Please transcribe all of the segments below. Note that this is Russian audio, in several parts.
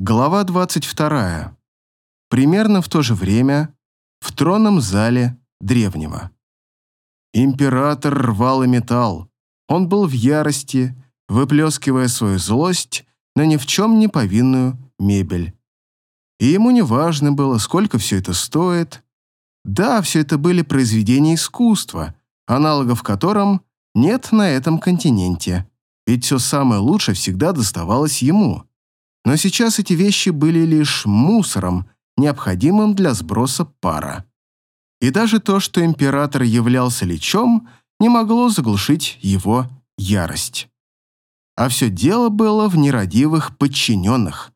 Глава 22. Примерно в то же время в тронном зале древнего. Император рвал и металл. Он был в ярости, выплескивая свою злость на ни в чем не повинную мебель. И ему не важно было, сколько все это стоит. Да, все это были произведения искусства, аналогов которым нет на этом континенте. Ведь все самое лучшее всегда доставалось ему. Но сейчас эти вещи были лишь мусором, необходимым для сброса пара. И даже то, что император являлся лечом, не могло заглушить его ярость. А все дело было в нерадивых подчиненных.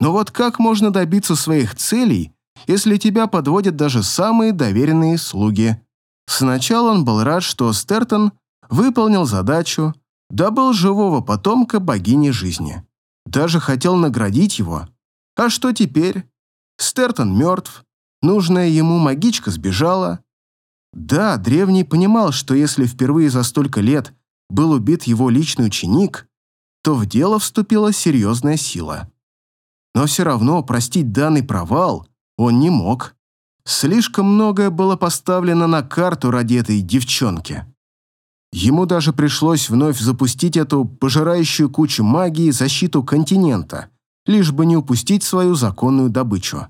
Но вот как можно добиться своих целей, если тебя подводят даже самые доверенные слуги? Сначала он был рад, что Стертон выполнил задачу, добыл живого потомка богини жизни. Даже хотел наградить его. А что теперь? Стертон мертв, нужная ему магичка сбежала. Да, древний понимал, что если впервые за столько лет был убит его личный ученик, то в дело вступила серьезная сила. Но все равно простить данный провал он не мог. Слишком многое было поставлено на карту ради этой девчонки. Ему даже пришлось вновь запустить эту пожирающую кучу магии защиту континента, лишь бы не упустить свою законную добычу.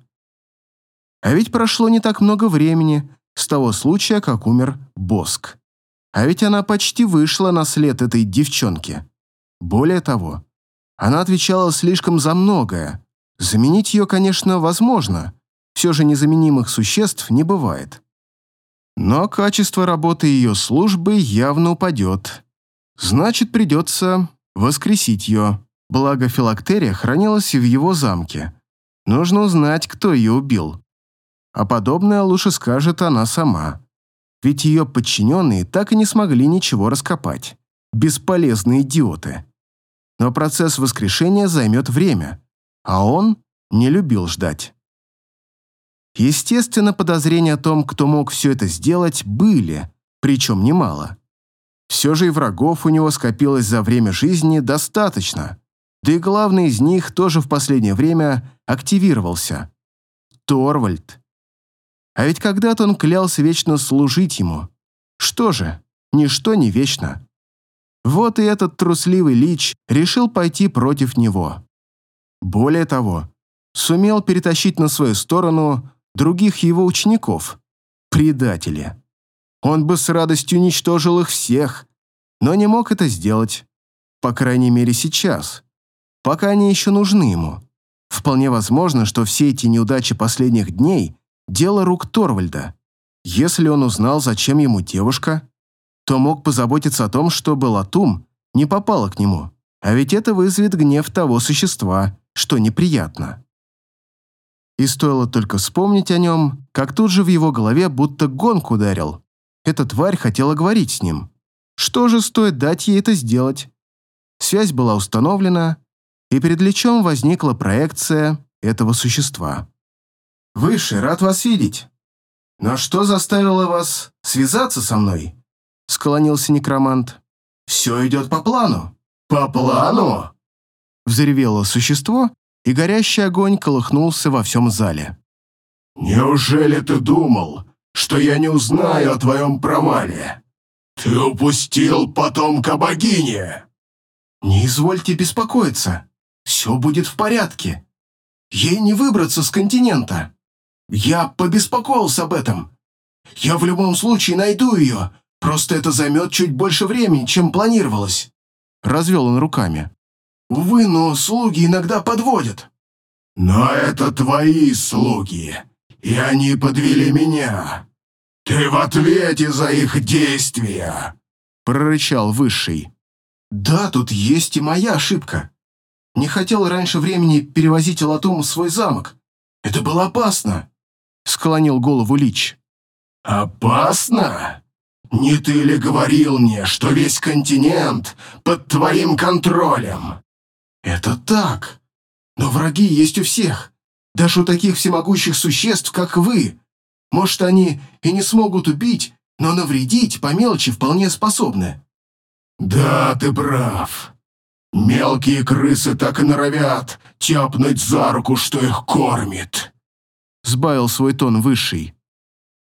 А ведь прошло не так много времени с того случая, как умер Боск. А ведь она почти вышла на след этой девчонки. Более того, она отвечала слишком за многое. Заменить ее, конечно, возможно. Все же незаменимых существ не бывает. Но качество работы ее службы явно упадет. Значит, придется воскресить ее. Благо, филактерия хранилась в его замке. Нужно узнать, кто ее убил. А подобное лучше скажет она сама. Ведь ее подчиненные так и не смогли ничего раскопать. Бесполезные идиоты. Но процесс воскрешения займет время, а он не любил ждать. Естественно, подозрения о том, кто мог все это сделать, были, причем немало. Все же и врагов у него скопилось за время жизни достаточно. Да и главный из них тоже в последнее время активировался. Торвальд. А ведь когда-то он клялся вечно служить ему. Что же, ничто не вечно. Вот и этот трусливый лич решил пойти против него. Более того, сумел перетащить на свою сторону других его учеников. Предатели. Он бы с радостью уничтожил их всех, но не мог это сделать. По крайней мере, сейчас. Пока они еще нужны ему. Вполне возможно, что все эти неудачи последних дней – дело рук Торвальда. Если он узнал, зачем ему девушка, то мог позаботиться о том, чтобы Латум не попала к нему. А ведь это вызовет гнев того существа, что неприятно. И стоило только вспомнить о нем, как тут же в его голове будто гонг ударил. Эта тварь хотела говорить с ним. Что же стоит дать ей это сделать? Связь была установлена, и перед Личом возникла проекция этого существа. «Выше, рад вас видеть. Но что заставило вас связаться со мной?» — склонился некромант. «Все идет по плану». «По плану?» Взревело существо и горящий огонь колыхнулся во всем зале. «Неужели ты думал, что я не узнаю о твоем провале? Ты упустил потомка богини!» «Не извольте беспокоиться, все будет в порядке. Ей не выбраться с континента. Я побеспокоился об этом. Я в любом случае найду ее, просто это займет чуть больше времени, чем планировалось». Развел он руками. Увы, но слуги иногда подводят. Но это твои слуги, и они подвели меня. Ты в ответе за их действия, прорычал Высший. Да, тут есть и моя ошибка. Не хотел раньше времени перевозить Латум в свой замок. Это было опасно, склонил голову Лич. Опасно? Не ты ли говорил мне, что весь континент под твоим контролем? «Это так. Но враги есть у всех. Даже у таких всемогущих существ, как вы. Может, они и не смогут убить, но навредить по мелочи вполне способны». «Да, ты прав. Мелкие крысы так и норовят тяпнуть за руку, что их кормит. Сбавил свой тон высший.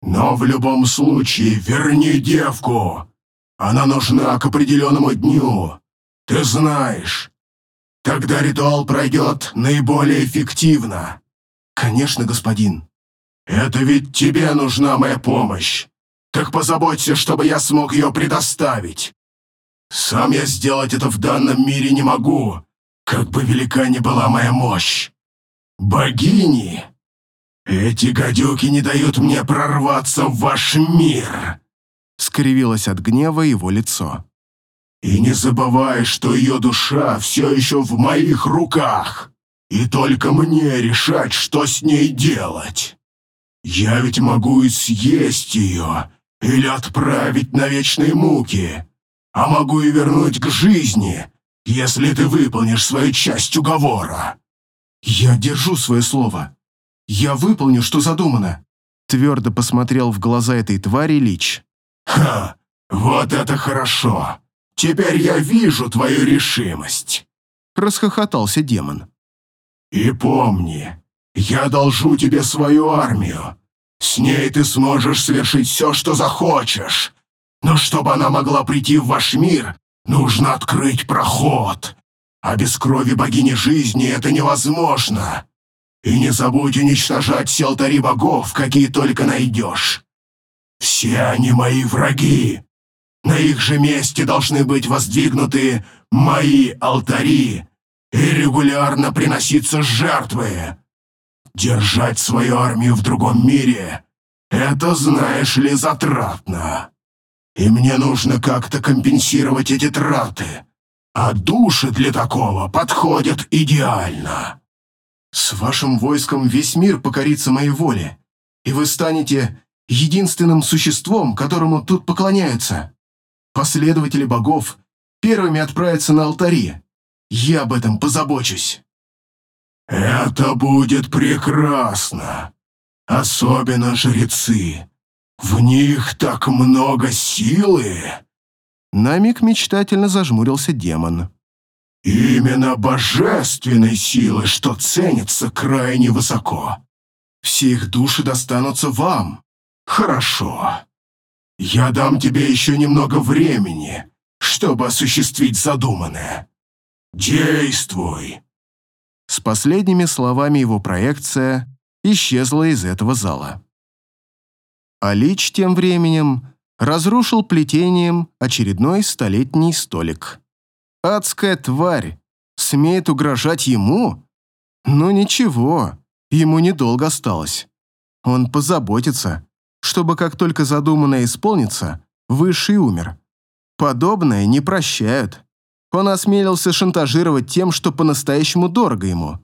Но в любом случае верни девку. Она нужна к определенному дню. Ты знаешь. Тогда ритуал пройдет наиболее эффективно. Конечно, господин. Это ведь тебе нужна моя помощь. Так позаботься, чтобы я смог ее предоставить. Сам я сделать это в данном мире не могу, как бы велика ни была моя мощь. Богини! Эти гадюки не дают мне прорваться в ваш мир!» Скривилось от гнева его лицо. «И не забывай, что ее душа все еще в моих руках, и только мне решать, что с ней делать. Я ведь могу и съесть ее, или отправить на вечные муки, а могу и вернуть к жизни, если ты выполнишь свою часть уговора». «Я держу свое слово. Я выполню, что задумано», — твердо посмотрел в глаза этой твари Лич. «Ха, вот это хорошо. Теперь я вижу твою решимость», — расхохотался демон. «И помни, я должу тебе свою армию. С ней ты сможешь совершить все, что захочешь. Но чтобы она могла прийти в ваш мир, нужно открыть проход. А без крови богини жизни это невозможно. И не забудь уничтожать все алтари богов, какие только найдешь. Все они мои враги. На их же месте должны быть воздвигнуты мои алтари и регулярно приноситься жертвы. Держать свою армию в другом мире — это, знаешь ли, затратно. И мне нужно как-то компенсировать эти траты, а души для такого подходят идеально. С вашим войском весь мир покорится моей воле, и вы станете единственным существом, которому тут поклоняются. Последователи богов первыми отправятся на алтари. Я об этом позабочусь». «Это будет прекрасно. Особенно жрецы. В них так много силы!» На миг мечтательно зажмурился демон. «Именно божественной силы, что ценится крайне высоко. Все их души достанутся вам». «Хорошо. Я дам тебе еще немного времени, чтобы осуществить задуманное. Действуй!» С последними словами его проекция исчезла из этого зала. А Лич тем временем разрушил плетением очередной столетний столик. Адская тварь смеет угрожать ему? Ну ничего, ему недолго осталось. Он позаботится, чтобы как только задуманное исполнится, Высший умер. Подобное не прощают. Он осмелился шантажировать тем, что по-настоящему дорого ему.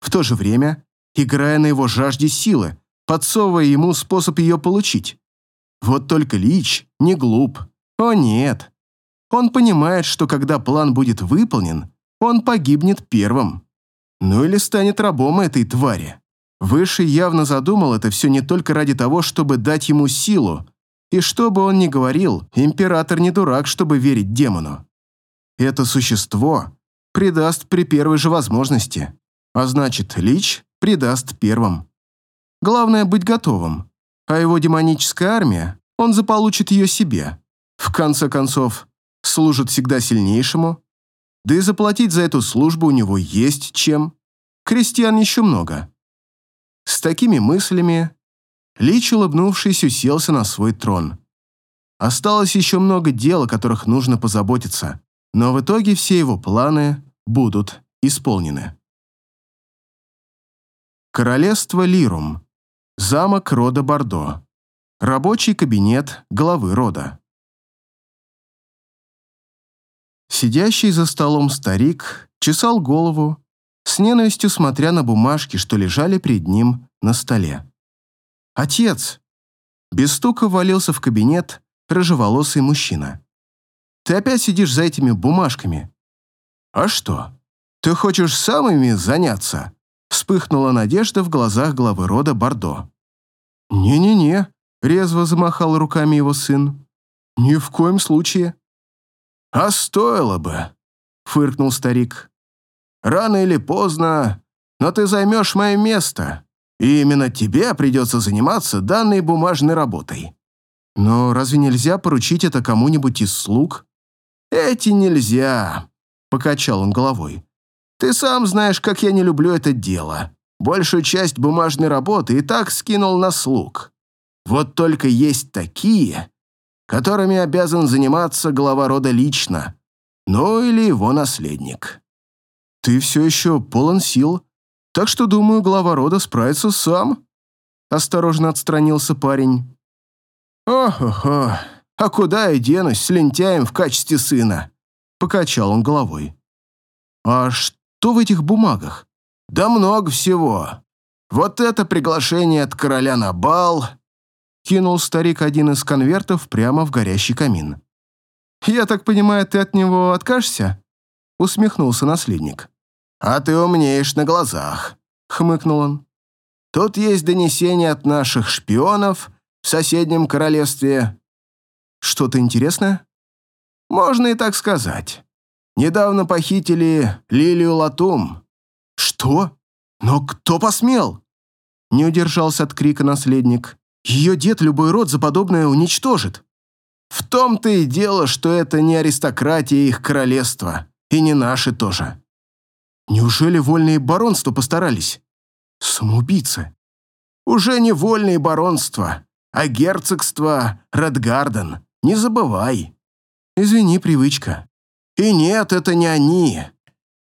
В то же время, играя на его жажде силы, подсовывая ему способ ее получить. Вот только Лич не глуп. О нет. Он понимает, что когда план будет выполнен, он погибнет первым. Ну или станет рабом этой твари. Высший явно задумал это все не только ради того, чтобы дать ему силу. И что бы он ни говорил, император не дурак, чтобы верить демону. Это существо предаст при первой же возможности. А значит, Лич предаст первым. Главное быть готовым. А его демоническая армия, он заполучит ее себе. В конце концов, служит всегда сильнейшему. Да и заплатить за эту службу у него есть чем. Крестьян еще много. С такими мыслями Лич, улыбнувшись, уселся на свой трон. Осталось еще много дел, о которых нужно позаботиться, но в итоге все его планы будут исполнены. Королевство Лирум. Замок рода Бордо. Рабочий кабинет главы рода. Сидящий за столом старик чесал голову с ненавистью смотря на бумажки, что лежали перед ним на столе. «Отец!» Без стука валился в кабинет рыжеволосый мужчина. «Ты опять сидишь за этими бумажками?» «А что? Ты хочешь самыми заняться?» Вспыхнула надежда в глазах главы рода Бордо. «Не-не-не», — резво замахал руками его сын. «Ни в коем случае». «А стоило бы», — фыркнул старик. Рано или поздно но ты займешь мое место, и именно тебе придется заниматься данной бумажной работой. Но разве нельзя поручить это кому-нибудь из слуг? Эти нельзя, покачал он головой. Ты сам знаешь, как я не люблю это дело. Большую часть бумажной работы и так скинул на слуг. Вот только есть такие, которыми обязан заниматься глава рода лично, ну или его наследник. Ты все еще полон сил, так что, думаю, глава рода справится сам. Осторожно отстранился парень. «Ох-охо, а куда я денусь с лентяем в качестве сына?» Покачал он головой. «А что в этих бумагах?» «Да много всего. Вот это приглашение от короля на бал...» Кинул старик один из конвертов прямо в горящий камин. «Я так понимаю, ты от него откажешься?» Усмехнулся наследник. «А ты умнеешь на глазах», — хмыкнул он. «Тут есть донесение от наших шпионов в соседнем королевстве». «Что-то интересное?» «Можно и так сказать. Недавно похитили Лилию Латум». «Что? Но кто посмел?» Не удержался от крика наследник. «Ее дед любой род за подобное уничтожит». «В том-то и дело, что это не аристократия их королевства, и не наши тоже». «Неужели вольные баронства постарались?» «Самоубийцы». «Уже не вольные баронства, а герцогство Редгарден, не забывай». «Извини, привычка». «И нет, это не они.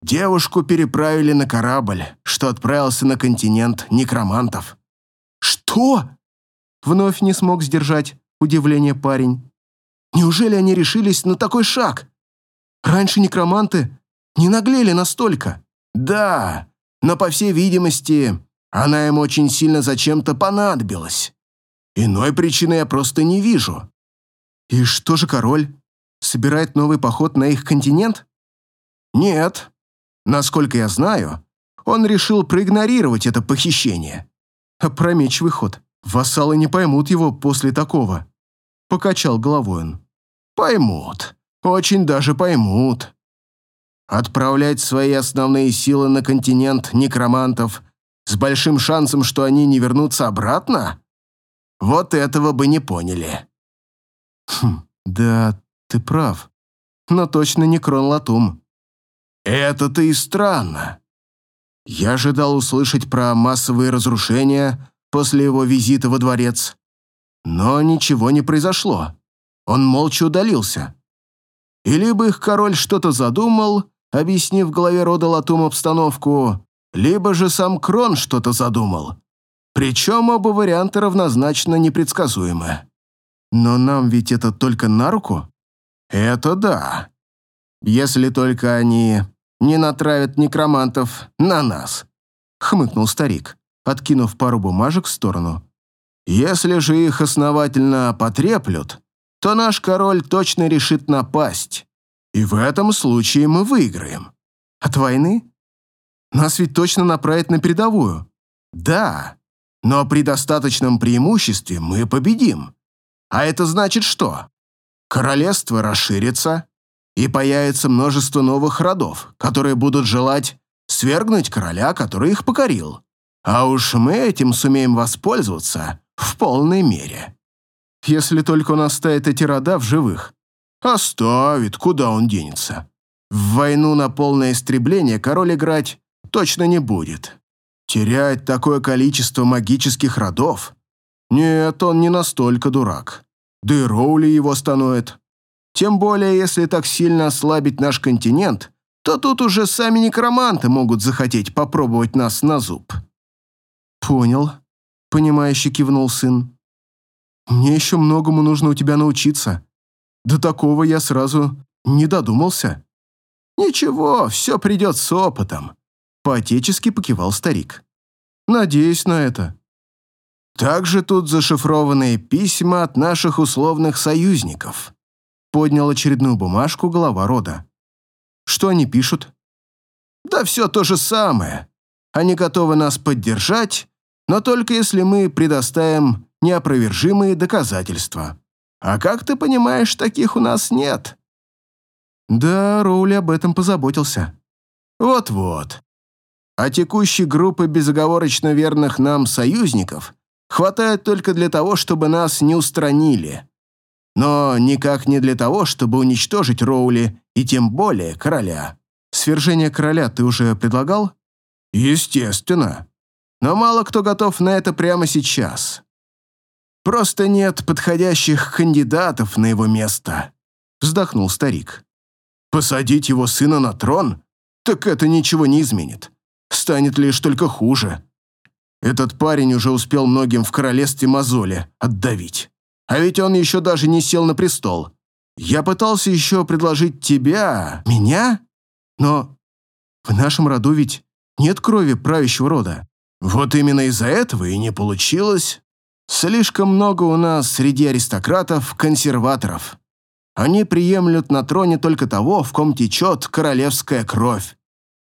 Девушку переправили на корабль, что отправился на континент некромантов». «Что?» Вновь не смог сдержать удивление парень. «Неужели они решились на такой шаг? Раньше некроманты не наглели настолько». «Да, но, по всей видимости, она им очень сильно зачем-то понадобилась. Иной причины я просто не вижу». «И что же король? Собирает новый поход на их континент?» «Нет. Насколько я знаю, он решил проигнорировать это похищение». «Опрометчивый ход. Вассалы не поймут его после такого», — покачал головой он. «Поймут. Очень даже поймут. Отправлять свои основные силы на континент некромантов с большим шансом, что они не вернутся обратно? Вот этого бы не поняли. Хм, да, ты прав. Но точно не Крон Латум. Это-то и странно. Я ожидал услышать про массовые разрушения после его визита во дворец. Но ничего не произошло. Он молча удалился. И либо их король что-то задумал, объяснив в голове рода Латум обстановку, либо же сам Крон что-то задумал. Причем оба варианта равнозначно непредсказуемы. Но нам ведь это только на руку? Это да. Если только они не натравят некромантов на нас, хмыкнул старик, откинув пару бумажек в сторону. Если же их основательно потреплют, то наш король точно решит напасть. И в этом случае мы выиграем. От войны? Нас ведь точно направят на передовую. Да, но при достаточном преимуществе мы победим. А это значит что? Королевство расширится, и появится множество новых родов, которые будут желать свергнуть короля, который их покорил. А уж мы этим сумеем воспользоваться в полной мере. Если только он оставит эти рода в живых. Оставит, куда он денется. В войну на полное истребление король играть точно не будет. Терять такое количество магических родов? Нет, он не настолько дурак. Да и Роули его становит. Тем более, если так сильно ослабить наш континент, то тут уже сами некроманты могут захотеть попробовать нас на зуб. Понял, понимающе кивнул сын. Мне еще многому нужно у тебя научиться. До такого я сразу не додумался. Ничего, все придет с опытом. Поотечески покивал старик. Надеюсь на это. Также тут зашифрованные письма от наших условных союзников. Поднял очередную бумажку глава рода. Что они пишут? Да все то же самое. Они готовы нас поддержать, но только если мы предоставим неопровержимые доказательства. А как ты понимаешь, таких у нас нет». «Да, Роули об этом позаботился». «Вот-вот. А текущей группы безоговорочно верных нам союзников хватает только для того, чтобы нас не устранили. Но никак не для того, чтобы уничтожить Роули и тем более короля. Свержение короля ты уже предлагал? Естественно. Но мало кто готов на это прямо сейчас. Просто нет подходящих кандидатов на его место, вздохнул старик. Посадить его сына на трон? Так это ничего не изменит. Станет лишь только хуже. Этот парень уже успел многим в королевстве мозоли отдавить. А ведь он еще даже не сел на престол. Я пытался еще предложить тебя, меня, но в нашем роду ведь нет крови правящего рода. Вот именно из-за этого и не получилось. Слишком много у нас среди аристократов консерваторов. Они приемлют на троне только того, в ком течет королевская кровь.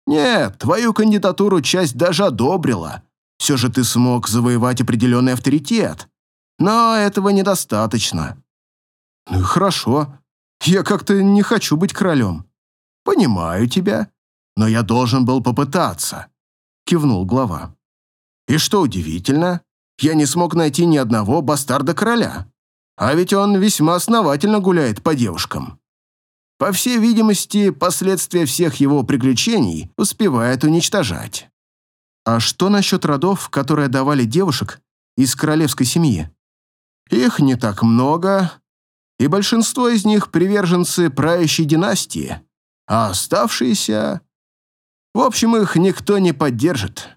Нет, твою кандидатуру часть даже одобрила. Все же ты смог завоевать определенный авторитет. Но этого недостаточно. Ну и хорошо. Я как-то не хочу быть королем. Понимаю тебя, но я должен был попытаться. Кивнул глава. И что удивительно, я не смог найти ни одного бастарда-короля. А ведь он весьма основательно гуляет по девушкам. По всей видимости, последствия всех его приключений успевает уничтожать. А что насчет родов, которые давали девушек из королевской семьи? Их не так много, и большинство из них приверженцы правящей династии, а оставшиеся... В общем, их никто не поддержит.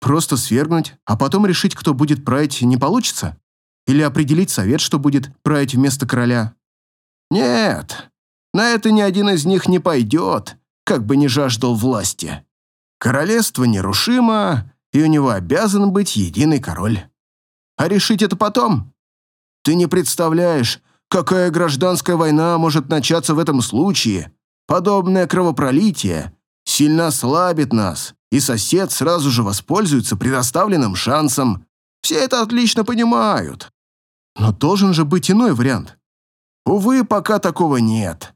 Просто свергнуть, а потом решить, кто будет править, не получится? Или определить совет, что будет править вместо короля? Нет, на это ни один из них не пойдет, как бы не жаждал власти. Королевство нерушимо, и у него обязан быть единый король. А решить это потом? Ты не представляешь, какая гражданская война может начаться в этом случае. Подобное кровопролитие сильно ослабит нас, и сосед сразу же воспользуется предоставленным шансом. Все это отлично понимают. Но должен же быть иной вариант. Увы, пока такого нет.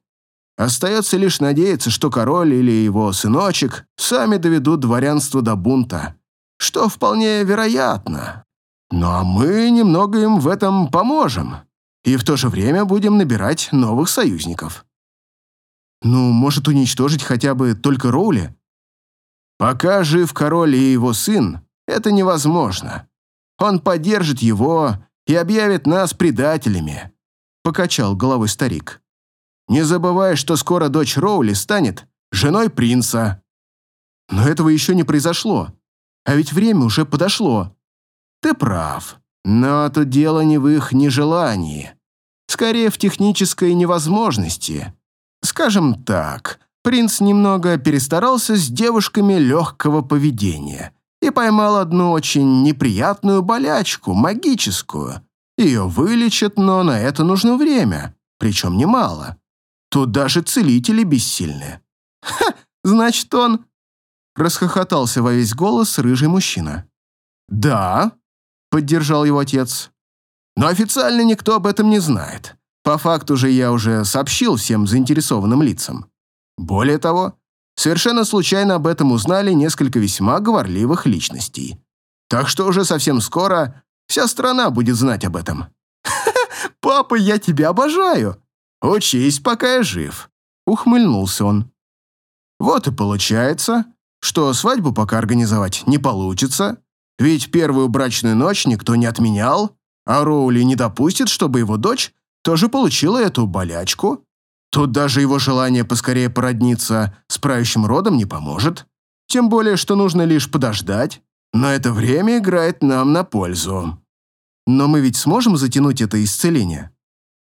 Остается лишь надеяться, что король или его сыночек сами доведут дворянство до бунта, что вполне вероятно. Ну а мы немного им в этом поможем и в то же время будем набирать новых союзников. Ну, может уничтожить хотя бы только Роули? Пока жив король и его сын, это невозможно. Он поддержит его и объявит нас предателями», — покачал головой старик. «Не забывай, что скоро дочь Роули станет женой принца». «Но этого еще не произошло, а ведь время уже подошло». «Ты прав, но тут дело не в их нежелании, скорее в технической невозможности. Скажем так, принц немного перестарался с девушками легкого поведения» и поймал одну очень неприятную болячку, магическую. Ее вылечат, но на это нужно время, причем немало. Тут даже целители бессильны. «Ха, значит, он...» Расхохотался во весь голос рыжий мужчина. «Да», — поддержал его отец. «Но официально никто об этом не знает. По факту же я уже сообщил всем заинтересованным лицам. Более того, Совершенно случайно об этом узнали несколько весьма говорливых личностей. Так что уже совсем скоро вся страна будет знать об этом. «Папа, я тебя обожаю!» «Учись, пока я жив», — ухмыльнулся он. «Вот и получается, что свадьбу пока организовать не получится, ведь первую брачную ночь никто не отменял, а Роули не допустит, чтобы его дочь тоже получила эту болячку, Тут даже его желание поскорее породниться с правящим родом не поможет. Тем более, что нужно лишь подождать. Но это время играет нам на пользу. Но мы ведь сможем затянуть это исцеление?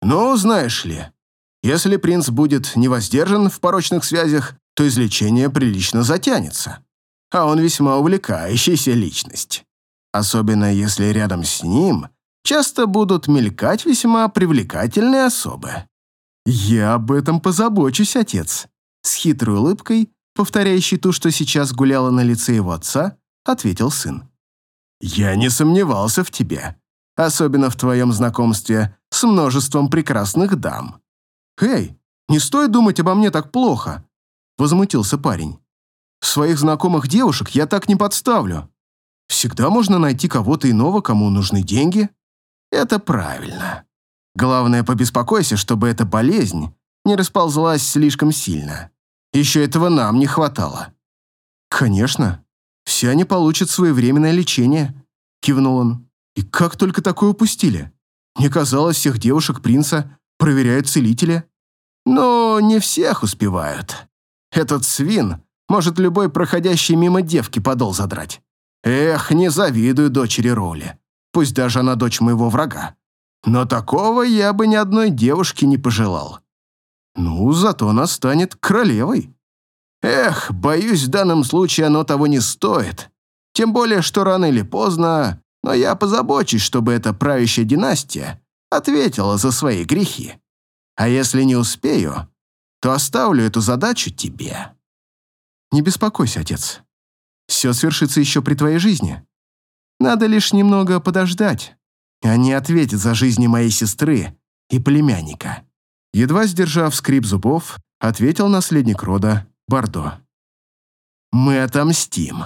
Ну, знаешь ли, если принц будет невоздержан в порочных связях, то излечение прилично затянется. А он весьма увлекающаяся личность. Особенно если рядом с ним часто будут мелькать весьма привлекательные особы. «Я об этом позабочусь, отец», — с хитрой улыбкой, повторяющей ту, что сейчас гуляла на лице его отца, ответил сын. «Я не сомневался в тебе, особенно в твоем знакомстве с множеством прекрасных дам». «Эй, не стоит думать обо мне так плохо», — возмутился парень. Своих знакомых девушек я так не подставлю. Всегда можно найти кого-то иного, кому нужны деньги. Это правильно. Главное, побеспокойся, чтобы эта болезнь не расползлась слишком сильно. Еще этого нам не хватало. Конечно, все они получат своевременное лечение, кивнул он. И как только такое упустили? Мне казалось, всех девушек принца проверяют целители. Но не всех успевают. Этот свин может любой проходящий мимо девки подол задрать. Эх, не завидую дочери роли. Пусть даже она дочь моего врага. Но такого я бы ни одной девушке не пожелал. Ну, зато она станет королевой. Эх, боюсь, в данном случае оно того не стоит. Тем более, что рано или поздно, но я позабочусь, чтобы эта правящая династия ответила за свои грехи. А если не успею, то оставлю эту задачу тебе. Не беспокойся, отец. Все свершится еще при твоей жизни. Надо лишь немного подождать. Они ответят за жизни моей сестры и племянника». Едва сдержав скрип зубов, ответил наследник рода Бардо. «Мы отомстим».